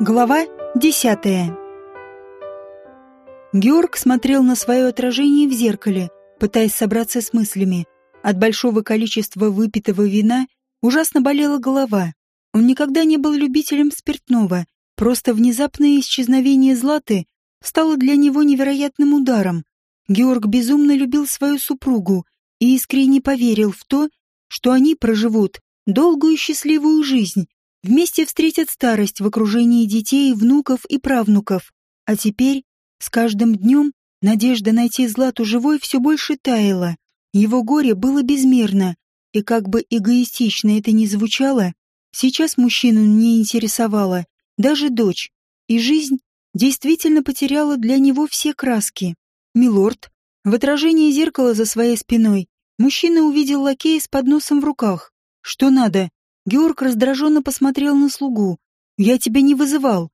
Глава десятая Георг смотрел на свое отражение в зеркале, пытаясь собраться с мыслями. От большого количества выпитого вина ужасно болела голова. Он никогда не был любителем спиртного, просто внезапное исчезновение Златы стало для него невероятным ударом. Георг безумно любил свою супругу и искренне поверил в то, что они проживут долгую счастливую жизнь, вместе встретят старость в окружении детей, внуков и правнуков. А теперь, с каждым днем, надежда найти Злату живой все больше таяла. Его горе было безмерно, и как бы эгоистично это ни звучало, сейчас мужчину не интересовала даже дочь, и жизнь действительно потеряла для него все краски. Милорд, в отражении зеркала за своей спиной, мужчина увидел лакея с подносом в руках. «Что надо?» Георг раздраженно посмотрел на слугу. «Я тебя не вызывал.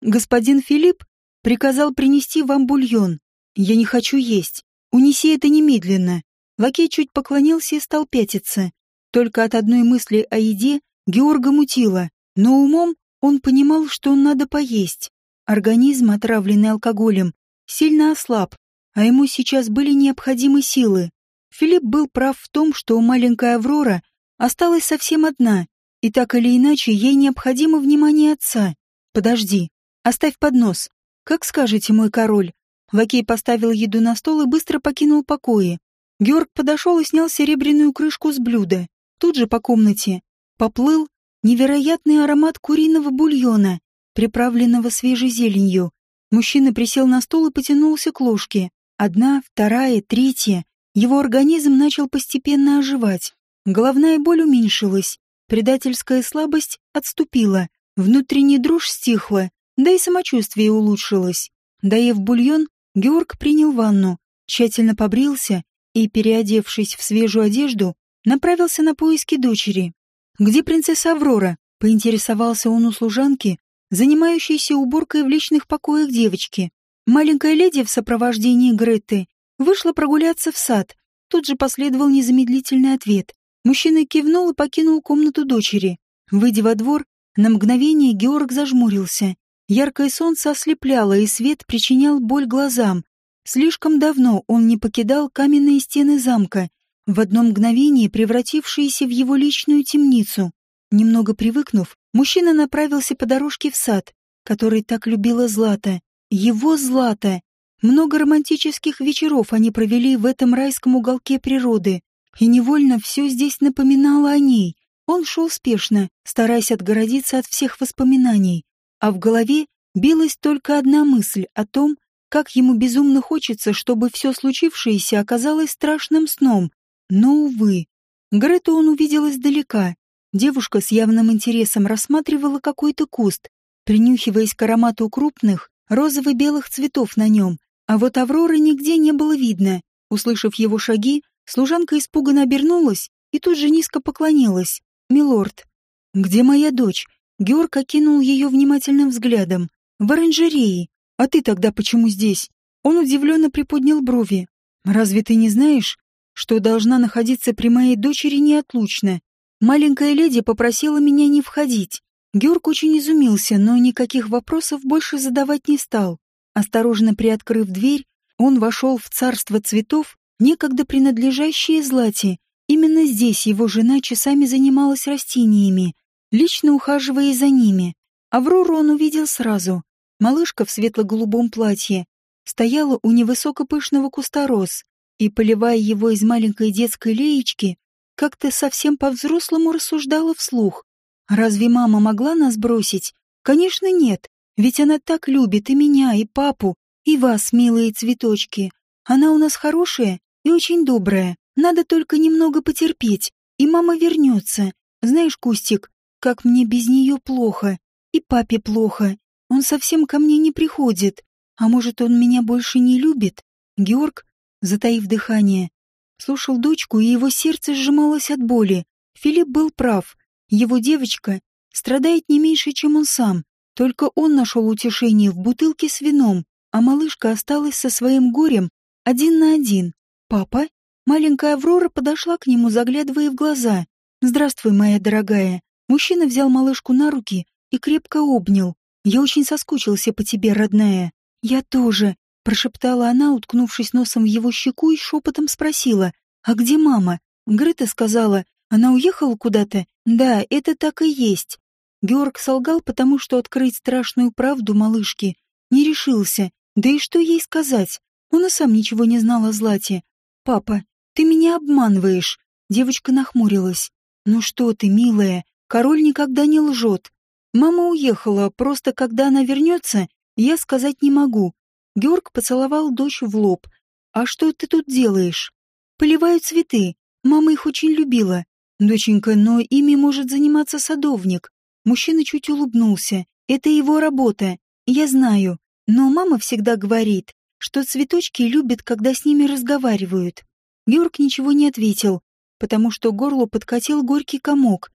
Господин Филипп приказал принести вам бульон. Я не хочу есть. Унеси это немедленно». Лакей чуть поклонился и стал пятиться. Только от одной мысли о еде Георга мутило, но умом он понимал, что надо поесть. Организм, отравленный алкоголем, сильно ослаб, а ему сейчас были необходимы силы. Филипп был прав в том, что маленькая Аврора осталась совсем одна, и так или иначе ей необходимо внимание отца. «Подожди, оставь поднос. Как скажете, мой король». Лакей поставил еду на стол и быстро покинул покои. Георг подошел и снял серебряную крышку с блюда. Тут же по комнате поплыл невероятный аромат куриного бульона, приправленного свежей зеленью. Мужчина присел на стул и потянулся к ложке. Одна, вторая, третья. Его организм начал постепенно оживать. Головная боль уменьшилась, предательская слабость отступила, внутренняя дрожь стихла, да и самочувствие улучшилось. Доев бульон, Георг принял ванну, тщательно побрился и, переодевшись в свежую одежду, направился на поиски дочери. «Где принцесса Аврора?» — поинтересовался он у служанки, занимающейся уборкой в личных покоях девочки. Маленькая леди в сопровождении Гретты вышла прогуляться в сад. Тут же последовал незамедлительный ответ. Мужчина кивнул и покинул комнату дочери. Выйдя во двор, на мгновение Георг зажмурился. Яркое солнце ослепляло, и свет причинял боль глазам. Слишком давно он не покидал каменные стены замка, в одно мгновение превратившиеся в его личную темницу. Немного привыкнув, мужчина направился по дорожке в сад, который так любила Злата. Его Злата! Много романтических вечеров они провели в этом райском уголке природы и невольно все здесь напоминало о ней. Он шел спешно, стараясь отгородиться от всех воспоминаний, а в голове билась только одна мысль о том, как ему безумно хочется, чтобы все случившееся оказалось страшным сном. Но, увы, Грету он увидел издалека. Девушка с явным интересом рассматривала какой-то куст, принюхиваясь к аромату крупных, розово-белых цветов на нем, а вот Авроры нигде не было видно. Услышав его шаги, Служанка испуганно обернулась и тут же низко поклонилась. «Милорд, где моя дочь?» Георг окинул ее внимательным взглядом. «В оранжерее. А ты тогда почему здесь?» Он удивленно приподнял брови. «Разве ты не знаешь, что должна находиться при моей дочери неотлучно? Маленькая леди попросила меня не входить». Георг очень изумился, но никаких вопросов больше задавать не стал. Осторожно приоткрыв дверь, он вошел в царство цветов некогда принадлежащие Злате. Именно здесь его жена часами занималась растениями, лично ухаживая за ними. Аврору он увидел сразу. Малышка в светло-голубом платье стояла у невысоко пышного куста роз и, поливая его из маленькой детской леечки, как-то совсем по-взрослому рассуждала вслух. «Разве мама могла нас бросить? Конечно, нет, ведь она так любит и меня, и папу, и вас, милые цветочки. Она у нас хорошая и очень добрая. Надо только немного потерпеть, и мама вернется. Знаешь, Кустик, как мне без нее плохо. И папе плохо. Он совсем ко мне не приходит. А может, он меня больше не любит? Георг, затаив дыхание, слушал дочку, и его сердце сжималось от боли. Филипп был прав. Его девочка страдает не меньше, чем он сам. Только он нашел утешение в бутылке с вином, а малышка осталась со своим горем один на один. «Папа?» Маленькая Аврора подошла к нему, заглядывая в глаза. «Здравствуй, моя дорогая». Мужчина взял малышку на руки и крепко обнял. Я очень соскучился по тебе, родная. Я тоже, прошептала она, уткнувшись носом в его щеку и шепотом спросила, а где мама? Грета сказала, она уехала куда-то? Да, это так и есть. Георг солгал, потому что открыть страшную правду малышке не решился. Да и что ей сказать? Он и сам ничего не знал о Злате. «Папа, ты меня обманываешь!» Девочка нахмурилась. «Ну что ты, милая, король никогда не лжет. Мама уехала, просто когда она вернется, я сказать не могу». Георг поцеловал дочь в лоб. «А что ты тут делаешь?» «Поливаю цветы. Мама их очень любила. Доченька, но ими может заниматься садовник». Мужчина чуть улыбнулся. «Это его работа. Я знаю. Но мама всегда говорит, что цветочки любят, когда с ними разговаривают. Георг ничего не ответил, потому что горло подкатил горький комок.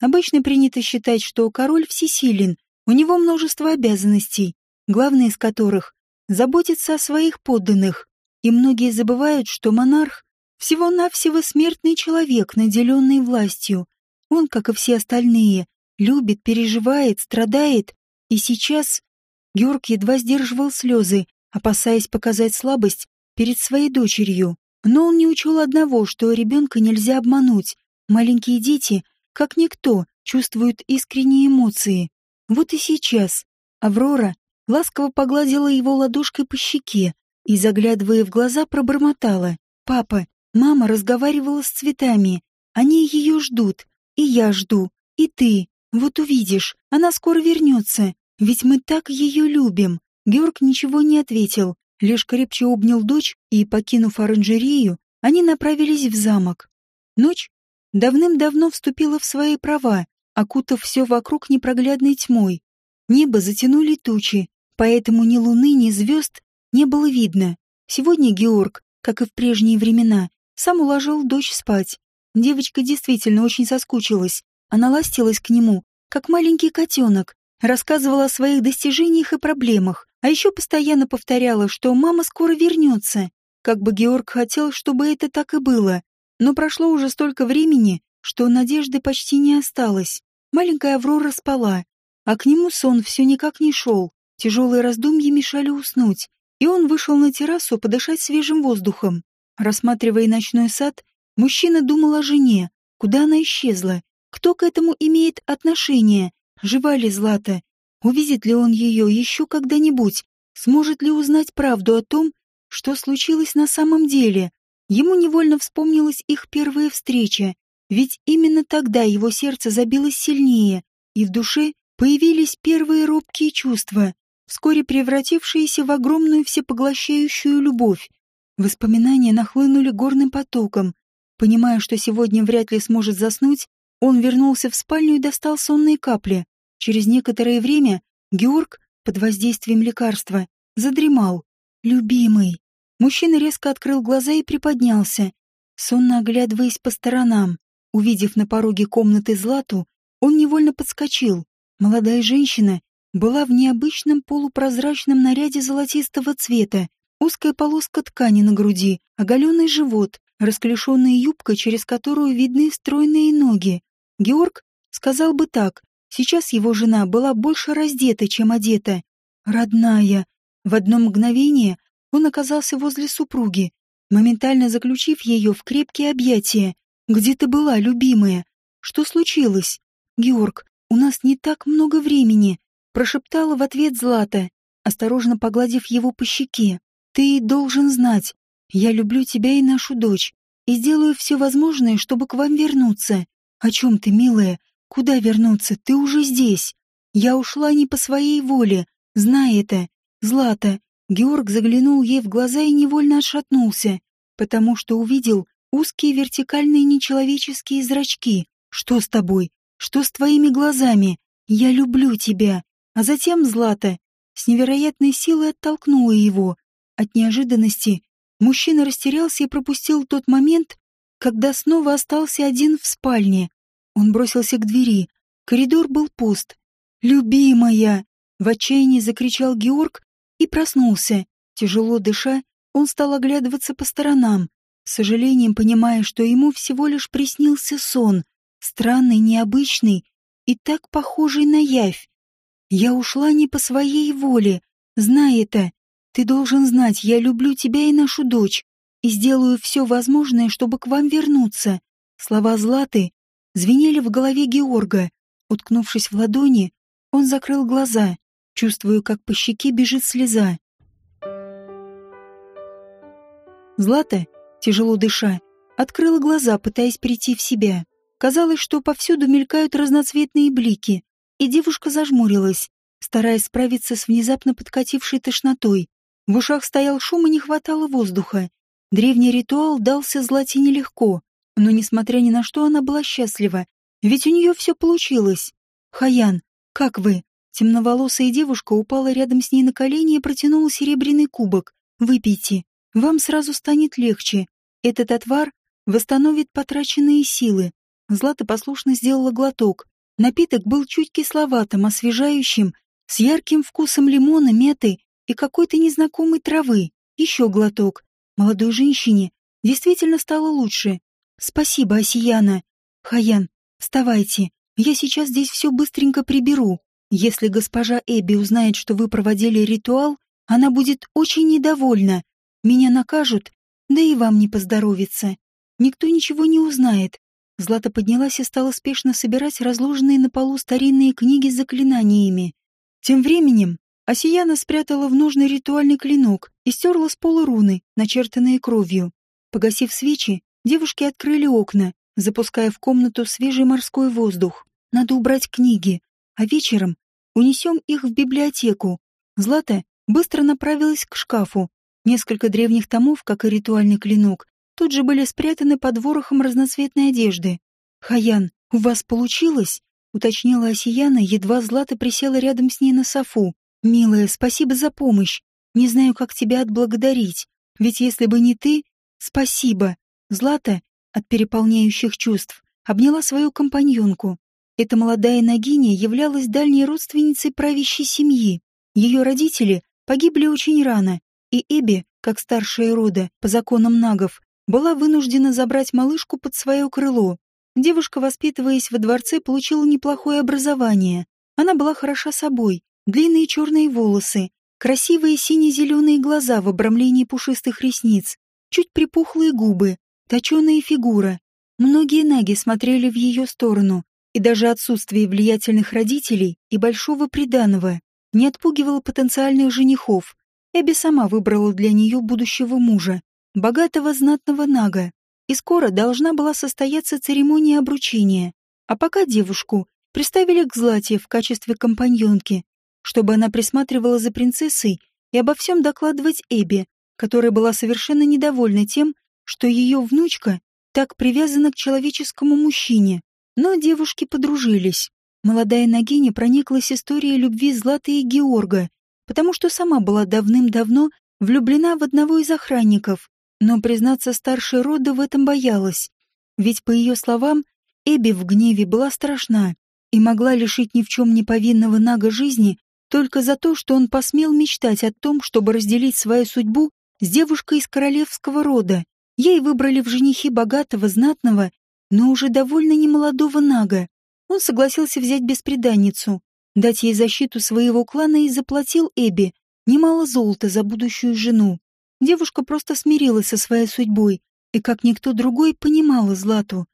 Обычно принято считать, что король всесилен, у него множество обязанностей, главная из которых — заботиться о своих подданных. И многие забывают, что монарх — всего-навсего смертный человек, наделенный властью. Он, как и все остальные, любит, переживает, страдает. И сейчас Георг едва сдерживал слезы, опасаясь показать слабость перед своей дочерью. Но он не учел одного, что ребенка нельзя обмануть. Маленькие дети, как никто, чувствуют искренние эмоции. Вот и сейчас Аврора ласково погладила его ладошкой по щеке и, заглядывая в глаза, пробормотала. «Папа, мама разговаривала с цветами. Они ее ждут. И я жду. И ты. Вот увидишь, она скоро вернется. Ведь мы так ее любим». Георг ничего не ответил, лишь крепче обнял дочь, и, покинув оранжерею, они направились в замок. Ночь давным-давно вступила в свои права, окутав все вокруг непроглядной тьмой. Небо затянули тучи, поэтому ни луны, ни звезд не было видно. Сегодня Георг, как и в прежние времена, сам уложил дочь спать. Девочка действительно очень соскучилась. Она ластилась к нему, как маленький котенок, рассказывала о своих достижениях и проблемах, а еще постоянно повторяла, что мама скоро вернется. Как бы Георг хотел, чтобы это так и было. Но прошло уже столько времени, что надежды почти не осталось. Маленькая Аврора спала, а к нему сон все никак не шел. Тяжелые раздумья мешали уснуть, и он вышел на террасу подышать свежим воздухом. Рассматривая ночной сад, мужчина думал о жене, куда она исчезла, кто к этому имеет отношение, жива ли Злата, Увидит ли он ее еще когда-нибудь? Сможет ли узнать правду о том, что случилось на самом деле? Ему невольно вспомнилась их первая встреча, ведь именно тогда его сердце забилось сильнее, и в душе появились первые робкие чувства, вскоре превратившиеся в огромную всепоглощающую любовь. Воспоминания нахлынули горным потоком. Понимая, что сегодня вряд ли сможет заснуть, он вернулся в спальню и достал сонные капли. Через некоторое время Георг, под воздействием лекарства, задремал. «Любимый!» Мужчина резко открыл глаза и приподнялся, сонно оглядываясь по сторонам. Увидев на пороге комнаты Злату, он невольно подскочил. Молодая женщина была в необычном полупрозрачном наряде золотистого цвета, узкая полоска ткани на груди, оголенный живот, расклешенная юбка, через которую видны стройные ноги. Георг сказал бы так, Сейчас его жена была больше раздета, чем одета. Родная. В одно мгновение он оказался возле супруги, моментально заключив ее в крепкие объятия. «Где ты была, любимая? Что случилось?» «Георг, у нас не так много времени», — прошептала в ответ Злата, осторожно погладив его по щеке. «Ты должен знать, я люблю тебя и нашу дочь, и сделаю все возможное, чтобы к вам вернуться. О чем ты, милая? Куда вернуться? Ты уже здесь. Я ушла не по своей воле. Знай это. Злата. Георг заглянул ей в глаза и невольно отшатнулся, потому что увидел узкие вертикальные нечеловеческие зрачки. Что с тобой? Что с твоими глазами? Я люблю тебя. А затем Злата с невероятной силой оттолкнула его. От неожиданности мужчина растерялся и пропустил тот момент, когда снова остался один в спальне. Он бросился к двери. Коридор был пуст. «Любимая!» — в отчаянии закричал Георг и проснулся. Тяжело дыша, он стал оглядываться по сторонам, с сожалением понимая, что ему всего лишь приснился сон, странный, необычный и так похожий на явь. Я ушла не по своей воле. Знай это. Ты должен знать, я люблю тебя и нашу дочь. И сделаю все возможное, чтобы к вам вернуться. Слова Златы звенели в голове Георга. Уткнувшись в ладони, он закрыл глаза, чувствуя, как по щеке бежит слеза. Злата, тяжело дыша, открыла глаза, пытаясь прийти в себя. Казалось, что повсюду мелькают разноцветные блики, и девушка зажмурилась, стараясь справиться с внезапно подкатившей тошнотой. В ушах стоял шум и не хватало воздуха. Древний ритуал дался Злате нелегко, но, несмотря ни на что, она была счастлива, ведь у нее все получилось. «Хаян, как вы?» Темноволосая девушка упала рядом с ней на колени и протянула серебряный кубок. «Выпейте. Вам сразу станет легче. Этот отвар восстановит потраченные силы». Злата послушно сделала глоток, Напиток был чуть кисловатым, освежающим, с ярким вкусом лимона, мяты и какой-то незнакомой травы. Еще глоток. Молодой женщине действительно стало лучше. Спасибо, Осияна. Хаян, вставайте. Я сейчас здесь все быстренько приберу. Если госпожа Эбби узнает, что вы проводили ритуал, она будет очень недовольна. Меня накажут, да и вам не поздоровится. Никто ничего не узнает. Злата поднялась и стала спешно собирать разложенные на полу старинные книги с заклинаниями. Тем временем Осияна спрятала в нужный ритуальный клинок и стерла с пола руны, начертанные кровью. Погасив свечи, девушки открыли окна, запуская в комнату свежий морской воздух. Надо убрать книги, а вечером унесем их в библиотеку. Злата быстро направилась к шкафу. Несколько древних томов, как и ритуальный клинок, тут же были спрятаны под ворохом разноцветной одежды. «Хаян, у вас получилось?» — уточнила Осияна, едва Злата присела рядом с ней на софу. «Милая, спасибо за помощь. Не знаю, как тебя отблагодарить. Ведь если бы не ты... Спасибо!» Злата, от переполняющих чувств, обняла свою компаньонку. Эта молодая Нагиня являлась дальней родственницей правящей семьи. Ее родители погибли очень рано, и Эбби, как старшая рода, по законам нагов, была вынуждена забрать малышку под свое крыло. Девушка, воспитываясь во дворце, получила неплохое образование. Она была хороша собой, длинные черные волосы, красивые сине-зеленые глаза в обрамлении пушистых ресниц, чуть припухлые губы, точеная фигура. Многие наги смотрели в ее сторону, и даже отсутствие влиятельных родителей и большого приданого не отпугивало потенциальных женихов. Эбби сама выбрала для нее будущего мужа, богатого знатного нага, и скоро должна была состояться церемония обручения. А пока девушку приставили к Злате в качестве компаньонки, чтобы она присматривала за принцессой и обо всем докладывать Эбби, которая была совершенно недовольна тем, что ее внучка так привязана к человеческому мужчине. Но девушки подружились. Молодая Нагиня прониклась историей любви Златы и Георга, потому что сама была давным-давно влюблена в одного из охранников, но, признаться, старшая рода в этом боялась. Ведь, по ее словам, Эбби в гневе была страшна и могла лишить ни в чем не повинного Нага жизни только за то, что он посмел мечтать о том, чтобы разделить свою судьбу с девушкой из королевского рода. Ей выбрали в женихи богатого, знатного, но уже довольно немолодого Нага. Он согласился взять беспреданницу, дать ей защиту своего клана и заплатил Эбби немало золота за будущую жену. Девушка просто смирилась со своей судьбой и, как никто другой, понимала Злату.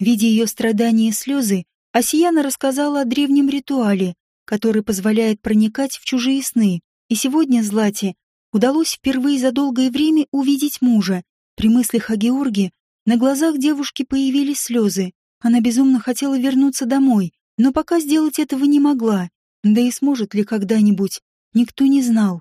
Видя ее страдания и слезы, Осияна рассказала о древнем ритуале, который позволяет проникать в чужие сны. И сегодня Злате удалось впервые за долгое время увидеть мужа. При мыслях о Георге на глазах девушки появились слезы. Она безумно хотела вернуться домой, но пока сделать этого не могла. Да и сможет ли когда-нибудь, никто не знал.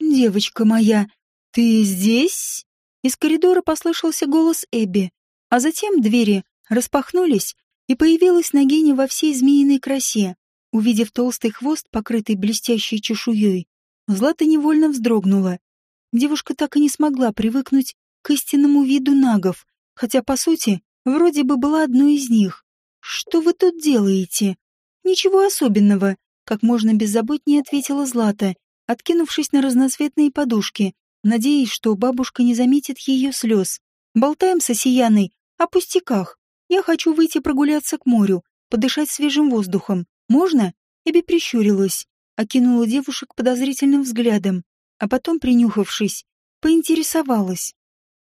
«Девочка моя», «Ты здесь?» Из коридора послышался голос Эбби, а затем двери распахнулись, и появилась Нагиня во всей змеиной красе. Увидев толстый хвост, покрытый блестящей чешуей, Злата невольно вздрогнула. Девушка так и не смогла привыкнуть к истинному виду нагов, хотя, по сути, вроде бы была одной из них. «Что вы тут делаете?» «Ничего особенного», — как можно беззаботнее ответила Злата, откинувшись на разноцветные подушки, надеясь, что бабушка не заметит ее слез. Болтаем с Осияной о пустяках. Я хочу выйти прогуляться к морю, подышать свежим воздухом. Можно? Эбби прищурилась. окинула девушек подозрительным взглядом, а потом, принюхавшись, поинтересовалась.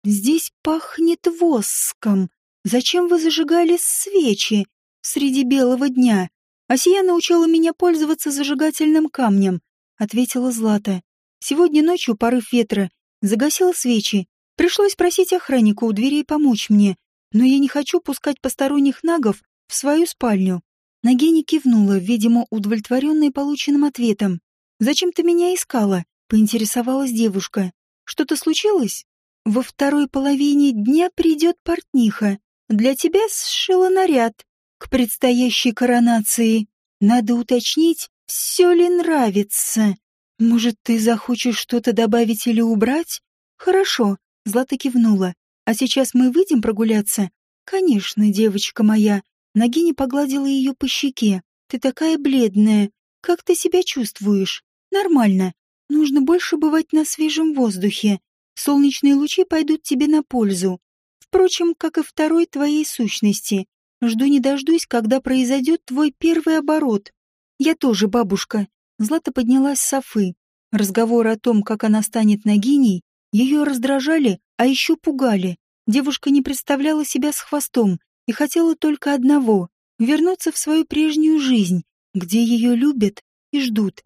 «Здесь пахнет воском. Зачем вы зажигали свечи среди белого дня? Асия научила меня пользоваться зажигательным камнем», — ответила Злата. «Сегодня ночью порыв ветра загасил свечи. Пришлось просить охранника у дверей помочь мне, но я не хочу пускать посторонних нагов в свою спальню. Нагени кивнула, видимо, удовлетворенная полученным ответом. «Зачем ты меня искала?» — поинтересовалась девушка. «Что-то случилось?» «Во второй половине дня придет портниха. Для тебя сшила наряд к предстоящей коронации. Надо уточнить, все ли нравится. Может, ты захочешь что-то добавить или убрать? Хорошо, Злата кивнула. А сейчас мы выйдем прогуляться? Конечно, девочка моя. Нагиня погладила ее по щеке. Ты такая бледная. Как ты себя чувствуешь? Нормально. Нужно больше бывать на свежем воздухе. Солнечные лучи пойдут тебе на пользу. Впрочем, как и второй твоей сущности. Жду не дождусь, когда произойдет твой первый оборот. Я тоже бабушка. Злата поднялась с софы. Разговоры о том, как она станет Нагиней, ее раздражали, а еще пугали. Девушка не представляла себя с хвостом и хотела только одного — вернуться в свою прежнюю жизнь, где ее любят и ждут.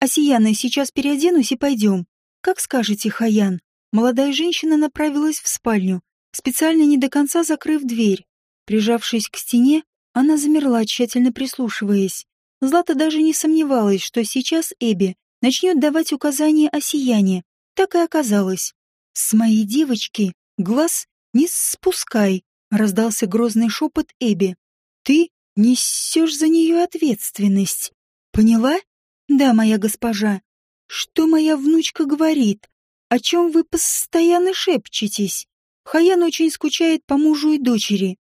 «Осияна, сейчас переоденусь и пойдем. Как скажете, Хаян». Молодая женщина направилась в спальню, специально не до конца закрыв дверь. Прижавшись к стене, она замерла, тщательно прислушиваясь. Злата даже не сомневалась, что сейчас Эбби начнет давать указания о сиянии. Так и оказалось. «С моей девочки глаз не спускай», — раздался грозный шепот Эбби. «Ты несешь за нее ответственность. Поняла? Да, моя госпожа. Что моя внучка говорит? О чем вы постоянно шепчетесь? Хаян очень скучает по мужу и дочери.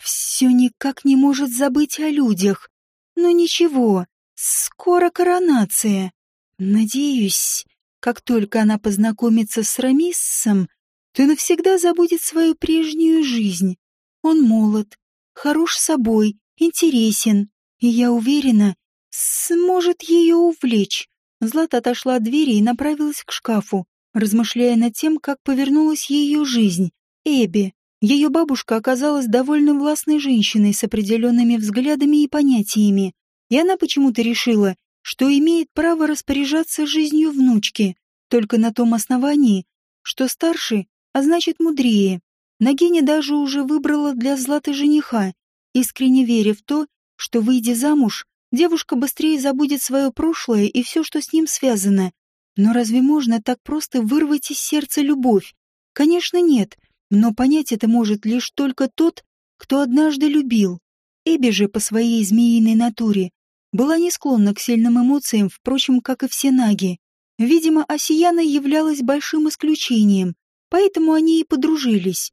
Все никак не может забыть о людях. Но ничего, скоро коронация. Надеюсь, как только она познакомится с Рамиссом, то навсегда забудет свою прежнюю жизнь. Он молод, хорош собой, интересен, и я уверена, сможет ее увлечь. Злата отошла от двери и направилась к шкафу, размышляя над тем, как повернулась ее жизнь. Эбби. Ее бабушка оказалась довольно властной женщиной с определенными взглядами и понятиями, и она почему-то решила, что имеет право распоряжаться жизнью внучки, только на том основании, что старше, а значит мудрее. Нагиня даже уже выбрала для Златы жениха, искренне веря в то, что, выйдя замуж, девушка быстрее забудет свое прошлое и все, что с ним связано. Но разве можно так просто вырвать из сердца любовь? Конечно, нет, но понять это может лишь только тот, кто однажды любил. Эбби же по своей змеиной натуре была не склонна к сильным эмоциям, впрочем, как и все наги. Видимо, Осияна являлась большим исключением, поэтому они и подружились.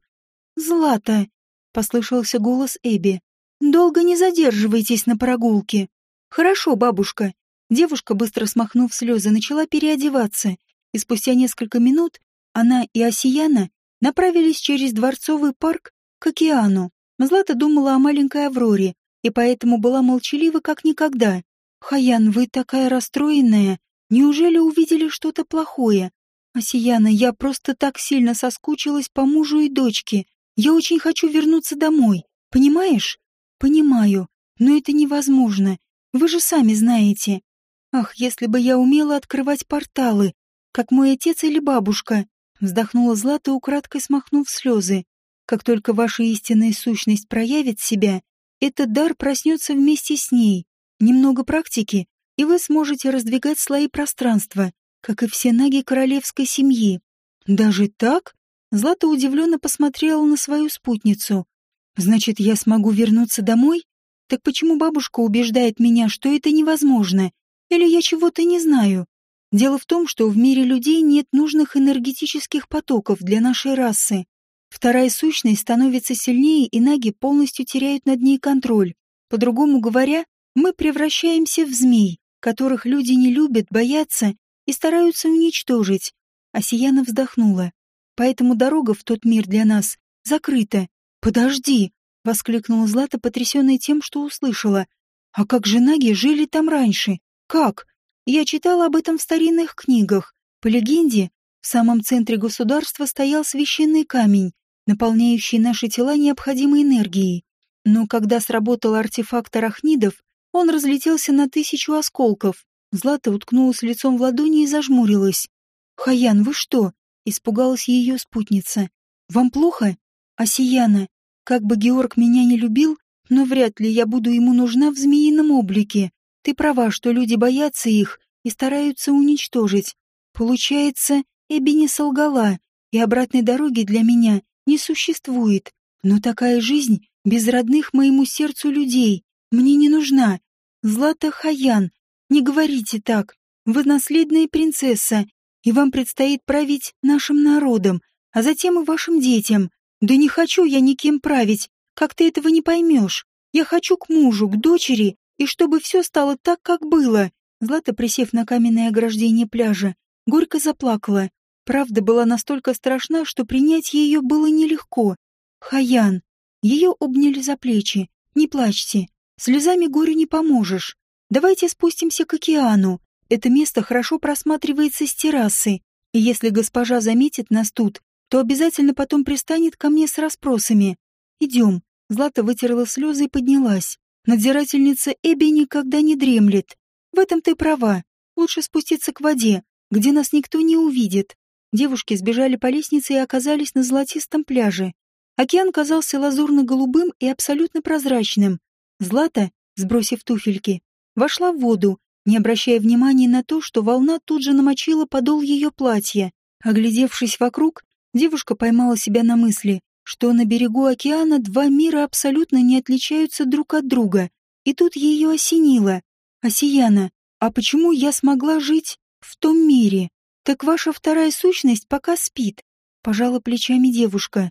«Злата!» — послышался голос Эбби. «Долго не задерживайтесь на прогулке». «Хорошо, бабушка». Девушка, быстро смахнув слезы, начала переодеваться, и спустя несколько минут она и Осияна направились через Дворцовый парк к океану. Злата думала о маленькой Авроре, и поэтому была молчалива как никогда. «Хаян, вы такая расстроенная. Неужели увидели что-то плохое? Асияна, я просто так сильно соскучилась по мужу и дочке. Я очень хочу вернуться домой. Понимаешь? Понимаю. Но это невозможно. Вы же сами знаете. Ах, если бы я умела открывать порталы, как мой отец или бабушка. Вздохнула Злата, украдкой смахнув слезы. Как только ваша истинная сущность проявит себя, этот дар проснется вместе с ней. Немного практики, и вы сможете раздвигать слои пространства, как и все наги королевской семьи. Даже так? Злата удивленно посмотрела на свою спутницу. Значит, я смогу вернуться домой? Так почему бабушка убеждает меня, что это невозможно? Или я чего-то не знаю? Дело в том, что в мире людей нет нужных энергетических потоков для нашей расы. Вторая сущность становится сильнее, и наги полностью теряют над ней контроль. По-другому говоря, мы превращаемся в змей, которых люди не любят, боятся и стараются уничтожить. А Сияна вздохнула. Поэтому дорога в тот мир для нас закрыта. «Подожди!» — воскликнула Злата, потрясенная тем, что услышала. «А как же наги жили там раньше? Как?» Я читала об этом в старинных книгах. По легенде, в самом центре государства стоял священный камень, наполняющий наши тела необходимой энергией. Но когда сработал артефакт арахнидов, он разлетелся на тысячу осколков. Злата уткнулась лицом в ладони и зажмурилась. «Хаян, вы что?» — испугалась ее спутница. «Вам плохо?» «А Сияна? Как бы Георг меня не любил, но вряд ли я буду ему нужна в змеином облике. Ты права, что люди боятся их и стараются уничтожить. Получается, Эбби не солгала, и обратной дороги для меня не существует. Но такая жизнь без родных моему сердцу людей мне не нужна. Злата Хаян, не говорите так. Вы наследная принцесса, и вам предстоит править нашим народом, а затем и вашим детям. Да не хочу я никем править, как ты этого не поймешь. Я хочу к мужу, к дочери, и чтобы все стало так, как было. Злата, присев на каменное ограждение пляжа, горько заплакала. Правда была настолько страшна, что принять ее было нелегко. Хаян. Ее обняли за плечи. Не плачьте. Слезами горю не поможешь. Давайте спустимся к океану. Это место хорошо просматривается с террасы. И если госпожа заметит нас тут, то обязательно потом пристанет ко мне с расспросами. Идем. Злата вытерла слезы и поднялась. Надзирательница Эбби никогда не дремлет. В этом ты права. Лучше спуститься к воде, где нас никто не увидит. Девушки сбежали по лестнице и оказались на золотистом пляже. Океан казался лазурно-голубым и абсолютно прозрачным. Злата, сбросив туфельки, вошла в воду, не обращая внимания на то, что волна тут же намочила подол ее платья. Оглядевшись вокруг, девушка поймала себя на мысли, что на берегу океана два мира абсолютно не отличаются друг от друга. И тут ее осенило. «Осияна, а почему я смогла жить в том мире?» «Так ваша вторая сущность пока спит», — пожала плечами девушка.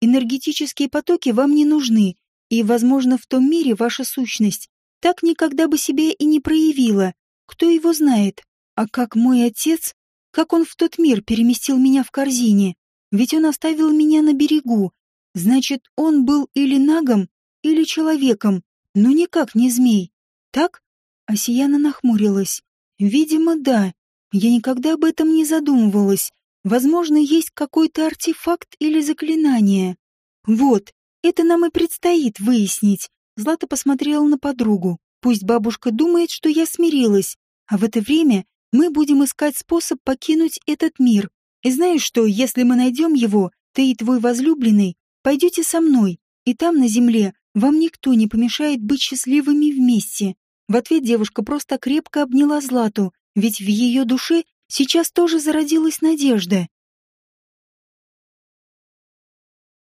«Энергетические потоки вам не нужны, и, возможно, в том мире ваша сущность так никогда бы себя и не проявила. Кто его знает? А как мой отец, как он в тот мир переместил меня в корзине? Ведь он оставил меня на берегу. Значит, он был или нагом, или человеком, но никак не змей. Так?» Асияна нахмурилась. «Видимо, да. Я никогда об этом не задумывалась. Возможно, есть какой-то артефакт или заклинание. Вот, это нам и предстоит выяснить. Злата посмотрела на подругу. Пусть бабушка думает, что я смирилась, а в это время мы будем искать способ покинуть этот мир. И знаешь что, если мы найдем его, ты и твой возлюбленный пойдете со мной, и там, на земле, вам никто не помешает быть счастливыми вместе. В ответ девушка просто крепко обняла Злату, ведь в ее душе сейчас тоже зародилась надежда.